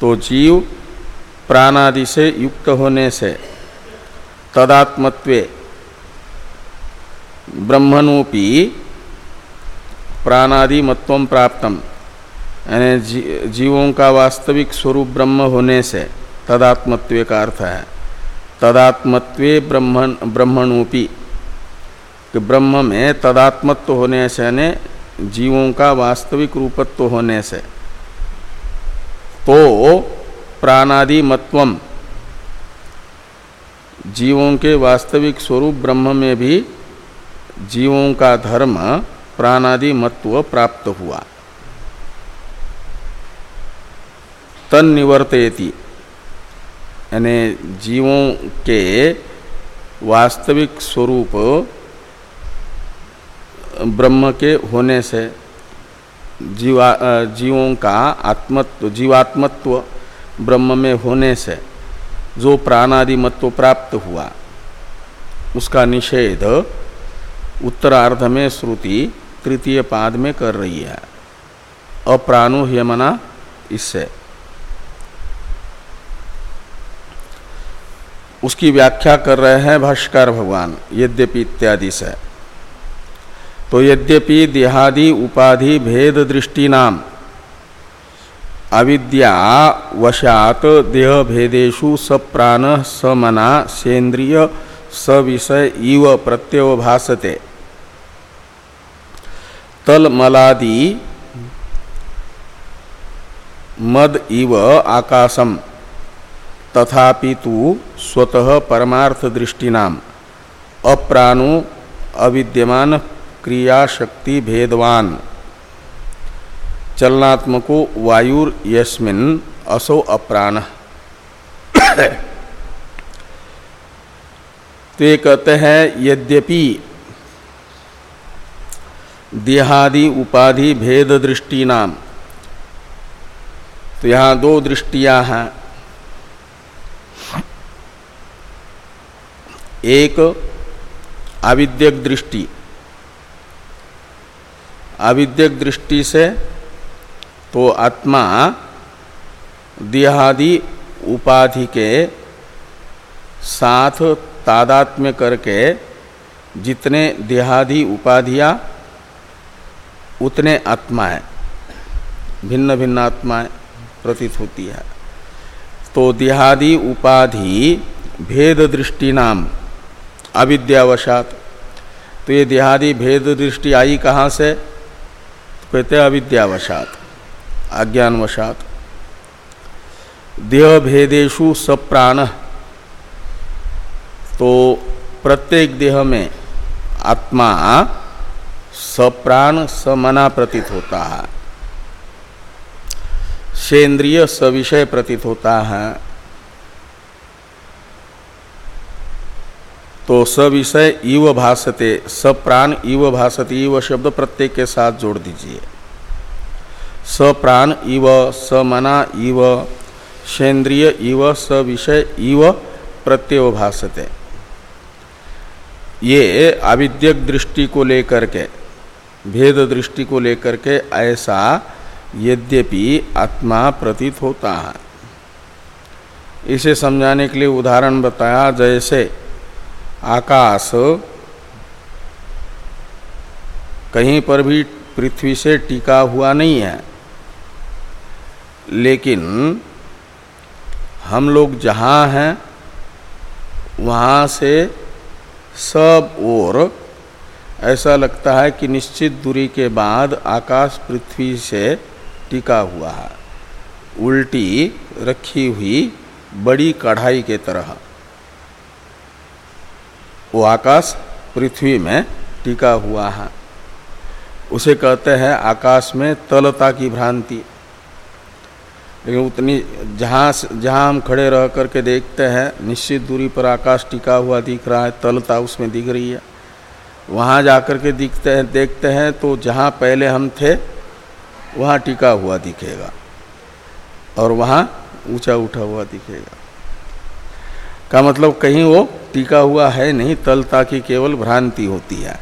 तो जीव प्राणादि से युक्त होने से तदात्मत्वे ब्रह्मणोपि प्राणादि मत्व प्राप्तम। यानी जी, जीवों का वास्तविक स्वरूप ब्रह्म होने से तदात्मत्व का अर्थ है। तदात्मत्वे ब्रह्मण ब्रह्मणोपि कि ब्रह्म में तदात्मत्व होने से यानी जीवों का वास्तविक रूपत्व होने से। तो प्राणादि मत्वम, जीवों के वास्तविक स्वरूप ब्रह्म में भी जीवों का धर्म प्राणादि मत्व प्राप्त हुआ। तन निवर्तयति यानी जीवों के वास्तविक स्वरूप ब्रह्म के होने से जीवा जीवों का आत्मत्व, जीवात्मत्व ब्रह्म में होने से जो प्राणादि मत्व प्राप्त हुआ, उसका निषेध उत्तरार्ध में श्रुति तृतीय पाद में कर रही है। अप्राणु यमना इससे। उसकी व्याख्या कर रहे हैं भाष्कर भगवान, यद्यपि इत्यादि से। तो यद्यपि देहादि उपाधि भेद दृष्टि नाम अविद्या वशात देह भेदेशु सप्राण समना सेन्द्रिय सविषय इव प्रत्यय भासते। तलमलादि मद इव आकाशम, तथापि तु स्वतः परमार्थ दृष्टिनाम अप्राणु अविद्यमान क्रिया शक्ति भेदवान चलनात्मको वायुर यस्मिन असो अप्राण। तो ये कहते हैं, यद्यपि देहादि उपाधि भेद दृष्टि नाम तो यहाँ दो दृष्टियाँ हैं। एक आविद्यक दृष्टि। अविद्यक दृष्टि से तो आत्मा देहादि उपाधि के साथ तादात्म्य करके जितने देहादि उपाधियाँ, उतने आत्माएँ भिन्न भिन्न आत्माएँ प्रतीत होती है। तो देहादि उपाधि भेद दृष्टि नाम अविद्यावशात। तो ये देहादि भेद दृष्टि आई कहाँ से? कहते अविद्यावशात अज्ञानवशात देह भेदेशु सप्राण तो प्रत्येक देह में आत्मा सप्राण समना प्रतीत होता है। सेन्द्रिय सविषय प्रतीत होता है। तो सविषय इव भाषते सब प्राण इव भाषते इव शब्द प्रत्येक के साथ जोड़ दीजिए। सप्राण इव समना इव सेन्द्रिय इव, स विषय इव प्रत्यय भाषते ये आविद्यक दृष्टि को लेकर के, भेद दृष्टि को लेकर के ऐसा यद्यपि आत्मा प्रतीत होता है। इसे समझाने के लिए उदाहरण बताया, जैसे आकाश कहीं पर भी पृथ्वी से टिका हुआ नहीं है। लेकिन हम लोग जहाँ हैं, वहाँ से सब ओर ऐसा लगता है कि निश्चित दूरी के बाद आकाश पृथ्वी से टिका हुआ है। उल्टी रखी हुई बड़ी कढ़ाई के तरह। वो आकाश पृथ्वी में टिका हुआ है। उसे कहते हैं आकाश में तलता की भ्रांति। लेकिन उतनी जहाँ जहाँ हम खड़े रह करके देखते हैं, निश्चित दूरी पर आकाश टिका हुआ दिख रहा है तलता उसमें दिख रही है। वहाँ जा कर के दिखते हैं, देखते हैं तो जहाँ पहले हम थे, वहाँ टिका हुआ दिखेगा। और वहाँ ऊँचा उठा हुआ दिखेगा। का मतलब कहीं वो टीका हुआ है नहीं तलता की केवल भ्रांति होती है।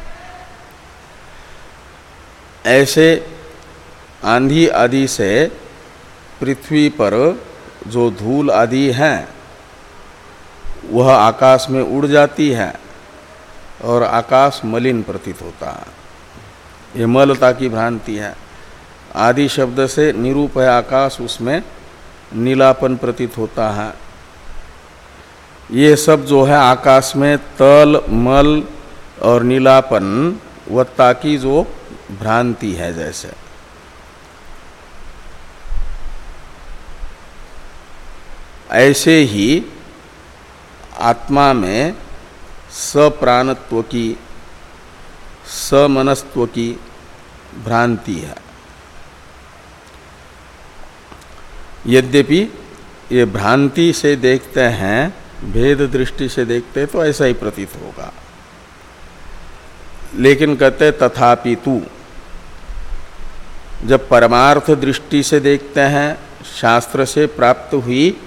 ऐसे आंधी आदि से पृथ्वी पर जो धूल आदि हैं, वह आकाश में उड़ जाती है और आकाश मलिन प्रतीत होता है। ये मलता की भ्रांति है। आदि शब्द से निरूप है आकाश उसमें नीलापन प्रतीत होता है। ये सब जो है आकाश में तल, मल और नीलापन, वत्ता की जो भ्रांति है जैसे। ऐसे ही आत्मा में सप्राणत्व की समनस्त्व की भ्रांति है। यद्यपि ये भ्रांति से देखते हैं भेद दृष्टि से देखते तो ऐसा ही प्रतीत होगा। लेकिन कहते तथापि तू, जब परमार्थ दृष्टि से देखते हैं, शास्त्र से प्राप्त हुई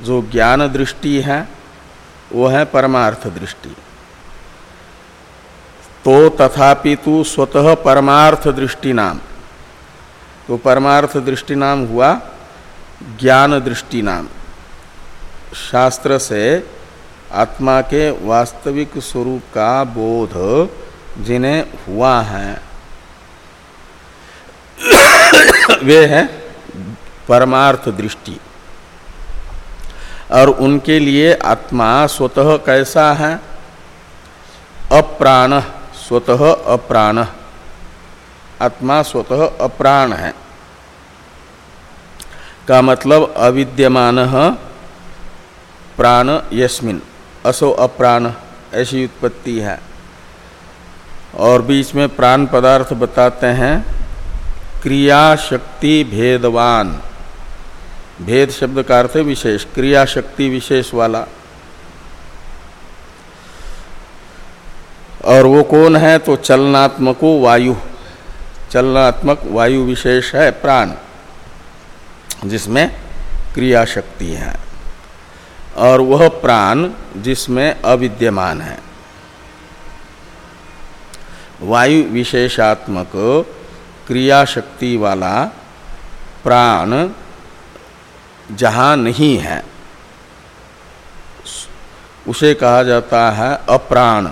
जो ज्ञान दृष्टि है, वो है परमार्थ दृष्टि। तो तथापि तू स्वतः परमार्थ दृष्टि नाम। तो परमार्थ दृष्टि नाम हुआ ज्ञान दृष्टि नाम। शास्त्र से आत्मा के वास्तविक स्वरूप का बोध जिन्हें हुआ है। वे है परमार्थ दृष्टि। और उनके लिए आत्मा स्वतः कैसा है? अप्राण स्वतः अप्राण। आत्मा स्वतः अप्राण है। का मतलब अविद्यमान प्राण यस्मिन, असो अप्राण, ऐसी उत्पत्ति है। और बीच में प्राण पदार्थ बताते हैं, क्रिया शक्ति भेदवान। भेद शब्द का अर्थ विशेष, क्रिया शक्ति विशेष वाला। और वो कौन है? तो चलनात्मको वायु। चलनात्मक वायु विशेष है प्राण, जिसमें क्रिया शक्ति है। और वह प्राण जिसमें अविद्यमान है। वायु विशेषात्मक क्रिया शक्ति वाला प्राण जहाँ नहीं है, उसे कहा जाता है अप्राण।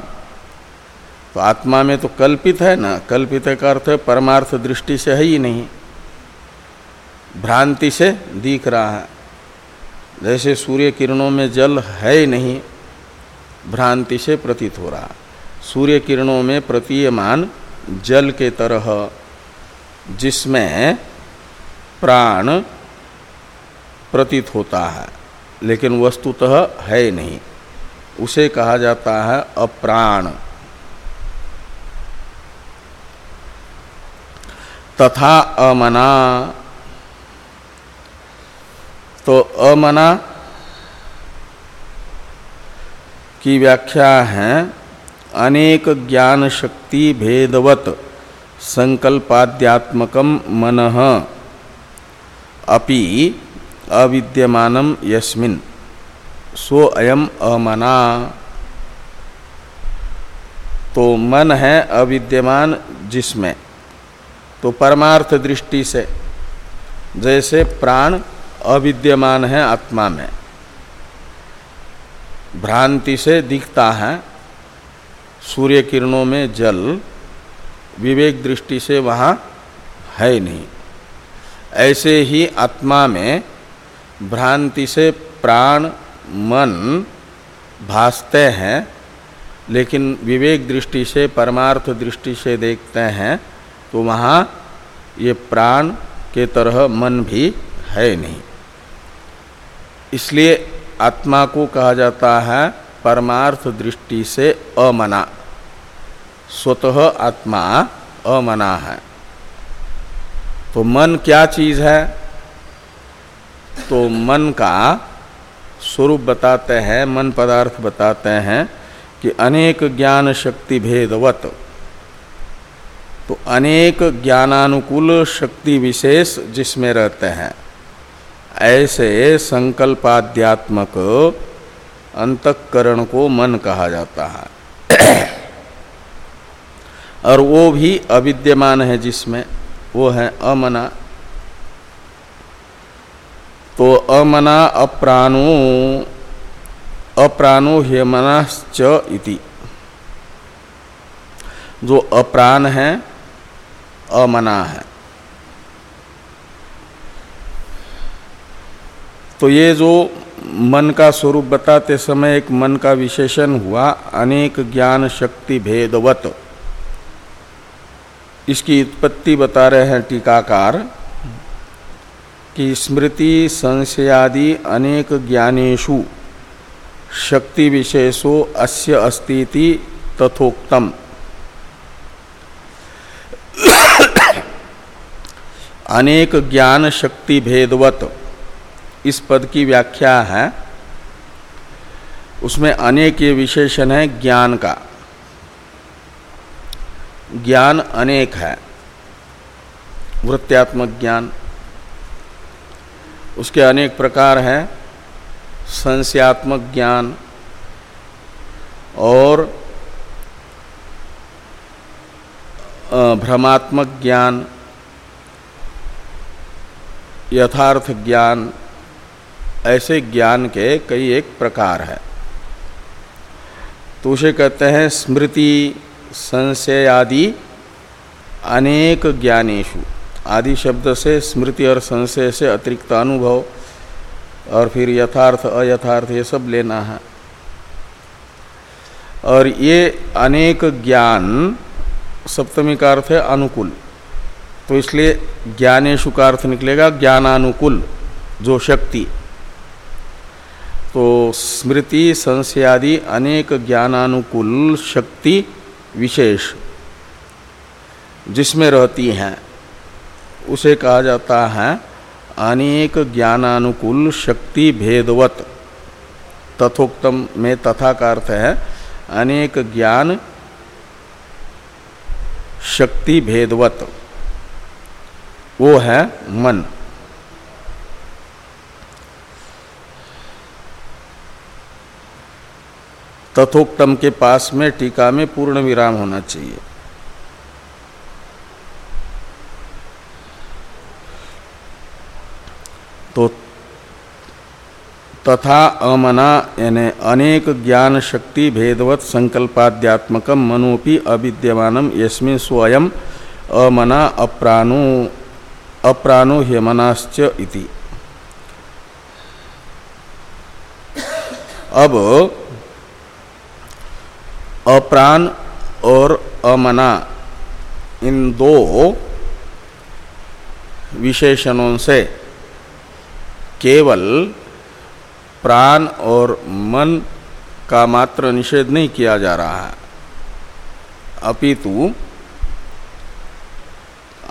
तो आत्मा में तो कल्पित है ना, कल्पित का अर्थ परमार्थ दृष्टि से है ही नहीं। भ्रांति से दिख रहा है। जैसे सूर्य किरणों में जल है ही नहीं, भ्रांति से प्रतीत हो रहा। सूर्य किरणों में प्रतीयमान जल के तरह, जिसमें प्राण प्रतीत होता है, लेकिन वस्तुतः है नहीं। उसे कहा जाता है अप्राण। तथा अमना तो अमना की व्याख्या है, अनेक ज्ञान शक्ति भेदवत संकल्पाद्यात्मकम मन, अपि अविद्यमानम यस्मिन सो अयम अमना। तो मन है अविद्यमान जिसमें तो परमार्थ दृष्टि से, जैसे प्राण अविद्यमान है आत्मा में। भ्रांति से दिखता है। सूर्य किरणों में जल, विवेक दृष्टि से वहाँ है नहीं। ऐसे ही आत्मा में भ्रांति से प्राण, मन भासते हैं, लेकिन विवेक दृष्टि से, परमार्थ दृष्टि से देखते हैं तो वहाँ ये प्राण के तरह मन भी है नहीं। इसलिए आत्मा को कहा जाता है परमार्थ दृष्टि से अमना। स्वतः आत्मा अमना है। तो मन क्या चीज़ है? तो मन का स्वरूप बताते हैं, मन पदार्थ बताते हैं कि अनेक ज्ञान शक्ति भेदवत। तो अनेक ज्ञानानुकूल शक्ति विशेष जिसमें रहते हैं। ऐसे संकल्पाध्यात्मक अंतकरण को मन कहा जाता है। और वो भी अविद्यमान है जिसमें, वो है अमना। तो अमना अप्राणु, अप्राणो ह्यमनाश्च इति। जो अप्राण है, अमना है। तो ये जो मन का स्वरूप बताते समय एक मन का विशेषण हुआ, अनेक ज्ञान शक्ति भेदवत। इसकी उत्पत्ति बता रहे हैं टीकाकार कि स्मृति, संशयादि अनेक ज्ञानेशु शक्ति विशेषो अस्य अस्तीति तथोक्तम। अनेक ज्ञान शक्ति भेदवत। इस पद की व्याख्या है। उसमें अनेक ये विशेषण है, ज्ञान का। ज्ञान अनेक है। वृत्त्यात्मक ज्ञान। उसके अनेक प्रकार हैं, संशयात्मक ज्ञान और भ्रमात्मक ज्ञान, यथार्थ ज्ञान। ऐसे ज्ञान के कई एक प्रकार है। तो उसे कहते हैं स्मृति, संशय आदि अनेक ज्ञानेशु। आदि शब्द से स्मृति और संशय से अतिरिक्त अनुभव और फिर यथार्थ, अयथार्थ ये सब लेना है। और ये अनेक ज्ञान सप्तमी का अर्थ है अनुकूल। तो इसलिए ज्ञानेशु का अर्थ निकलेगा ज्ञानानुकूल, जो शक्ति। तो स्मृति, संशयादि अनेक ज्ञानानुकूल शक्ति विशेष जिसमें रहती हैं, उसे कहा जाता है अनेक ज्ञानानुकूल शक्ति भेदवत। तथोक्तम में तथा का अर्थ है अनेक ज्ञान शक्ति भेदवत। वो है मन। तथोक्तम के पास में टीका में पूर्ण विराम होना चाहिए। तो तथा अमना यानी अनेक ज्ञान शक्ति भेदवत संकल्पाध्यात्मक मनोपि अविद्यमान यस्मिन स्वयं अमना अप्राणु अप्राणो ह्यमनाश्च इति। अब अप्राण और अमना। इन दो विशेषणों से केवल प्राण और मन का मात्र निषेध नहीं किया जा रहा है। अपितु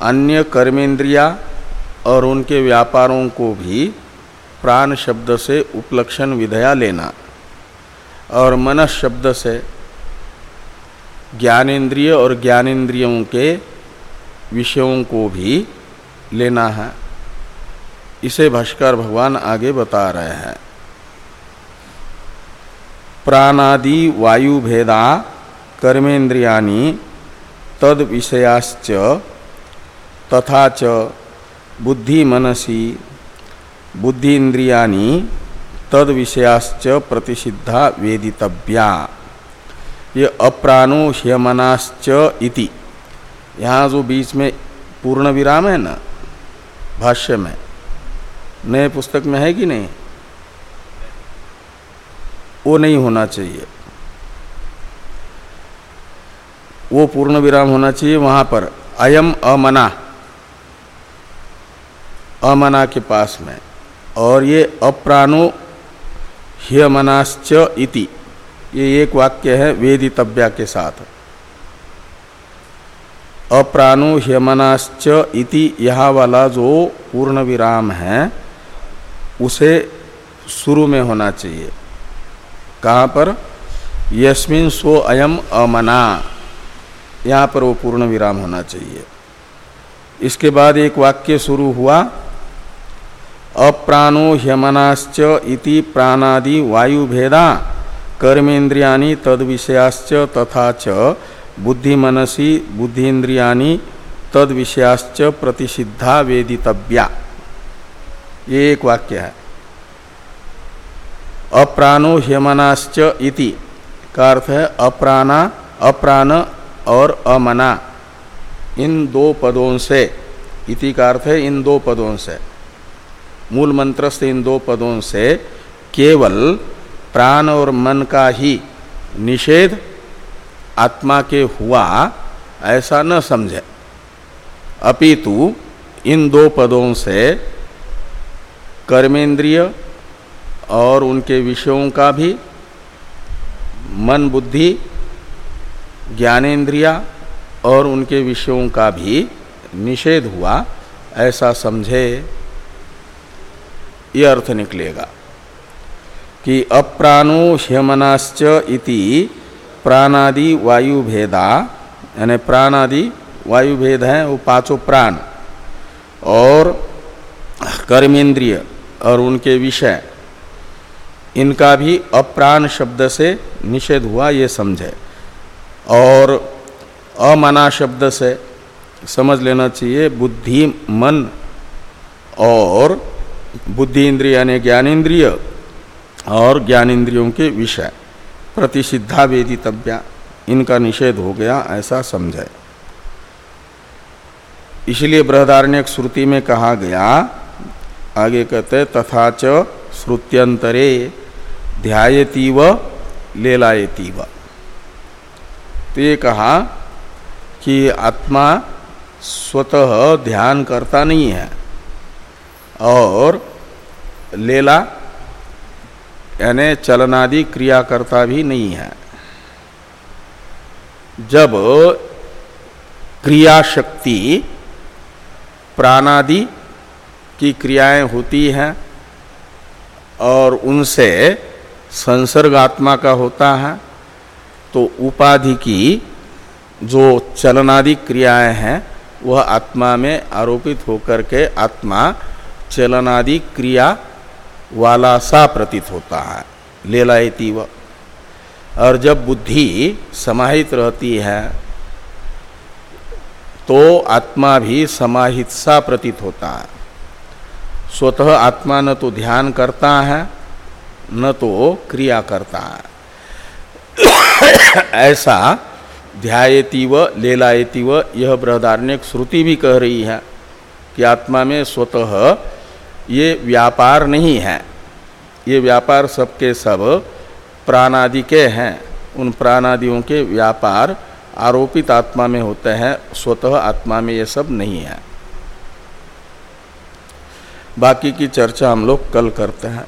अन्य कर्मेंद्रिया और उनके व्यापारों को भी प्राण शब्द से उपलक्षण विधया लेना और मन शब्द से ज्ञानेन्द्रिय और ज्ञानेन्द्रियों के विषयों को भी लेना है। इसे भाष्कर भगवान आगे बता रहे हैं। प्राणादि वायु भेदा कर्मेन्द्रियानि तद विषयाश्च तथा च बुद्धि मनसी बुद्धि इंद्रियानि तद विषयाश्च प्रतिषिद्धा वेदितव्या। ये अप्राणो ह्यमनाश्च इति। यहाँ जो बीच में पूर्ण विराम है ना, भाष्य में, नए पुस्तक में है कि नहीं? वो नहीं होना चाहिए। वो पूर्ण विराम होना चाहिए वहाँ पर, अयम अमना अमना के पास में। और ये अप्राणो ह्यमनाश्च इति। ये एक वाक्य है वेदितव्या के साथ। अप्राणो ह्यमनाश्च इति यह वाला जो पूर्ण विराम है, उसे शुरू में होना चाहिए। कहाँ पर? यस्मिन सो अयम अमना। यहाँ पर वो पूर्ण विराम होना चाहिए। इसके बाद एक वाक्य शुरू हुआ, अप्राणो ह्यमनाश्च इति प्राणादि वायु भेदा कर्मेन्द्रियानि तद विषयाश्च तथा च बुद्धि मनसी तद विषयाश्च प्रतिषिद्धा वेदितव्या। ये एक वाक्य है। अप्राणो ह्यमनाश्च इति। का अर्थ है अप्राणा, अप्राण और अमना। इन दो पदों से। इति का अर्थ है इन दो पदों से। मूल मंत्र से इन दो पदों से। केवल प्राण और मन का ही निषेध आत्मा के हुआ, ऐसा न समझे। अपितु, इन दो पदों से कर्मेंद्रिय और उनके विषयों का भी, मन बुद्धि ज्ञानेन्द्रिया और उनके विषयों का भी निषेध हुआ, ऐसा समझे, ये अर्थ निकलेगा। कि अप्राणो ह्यमनाश्च इति प्राणादि वायु भेदा यानी प्राणादि वायु भेद है, वो पाँचों प्राण, और कर्मेंद्रिय और उनके विषय, इनका भी अप्राण शब्द से निषेध हुआ, ये समझे। और अमना शब्द से समझ लेना चाहिए, बुद्धि, मन, और बुद्धि इंद्रिय यानी ज्ञानेन्द्रिय और ज्ञानेन्द्रियों के विषय। प्रतिषिद्धा वेदितव्या इनका निषेध हो गया, ऐसा समझे। इसलिए बृहदारण्यक श्रुति में कहा गया, आगे कहते तथा च श्रुत्यंतरे लेलायती व तो ये कहा कि आत्मा स्वतः ध्यान करता नहीं है, और लेला यानी चलनादि क्रिया करता भी नहीं है। जब क्रिया शक्ति प्राणादि की क्रियाएँ होती हैं और उनसे संसर्गात्मा का होता है तो उपाधि की जो चलनादि क्रियाएँ हैं, वह आत्मा में आरोपित होकर के आत्मा चलनादि क्रिया वाला सा प्रतीत होता है। लेलायती व। और जब बुद्धि समाहित रहती है तो आत्मा भी समाहित सा प्रतीत होता है। स्वतः आत्मा न तो ध्यान करता है, न तो क्रिया करता है। ऐसा ध्यायती व, लेलायती व, यह बृहदारण्य श्रुति भी कह रही है कि आत्मा में स्वतः ये व्यापार नहीं है। ये व्यापार सबके सब प्राणादि के हैं। उन प्राणादियों के व्यापार आरोपित आत्मा में होते हैं, स्वतः आत्मा में ये सब नहीं है। बाकी की चर्चा हम लोग कल करते हैं।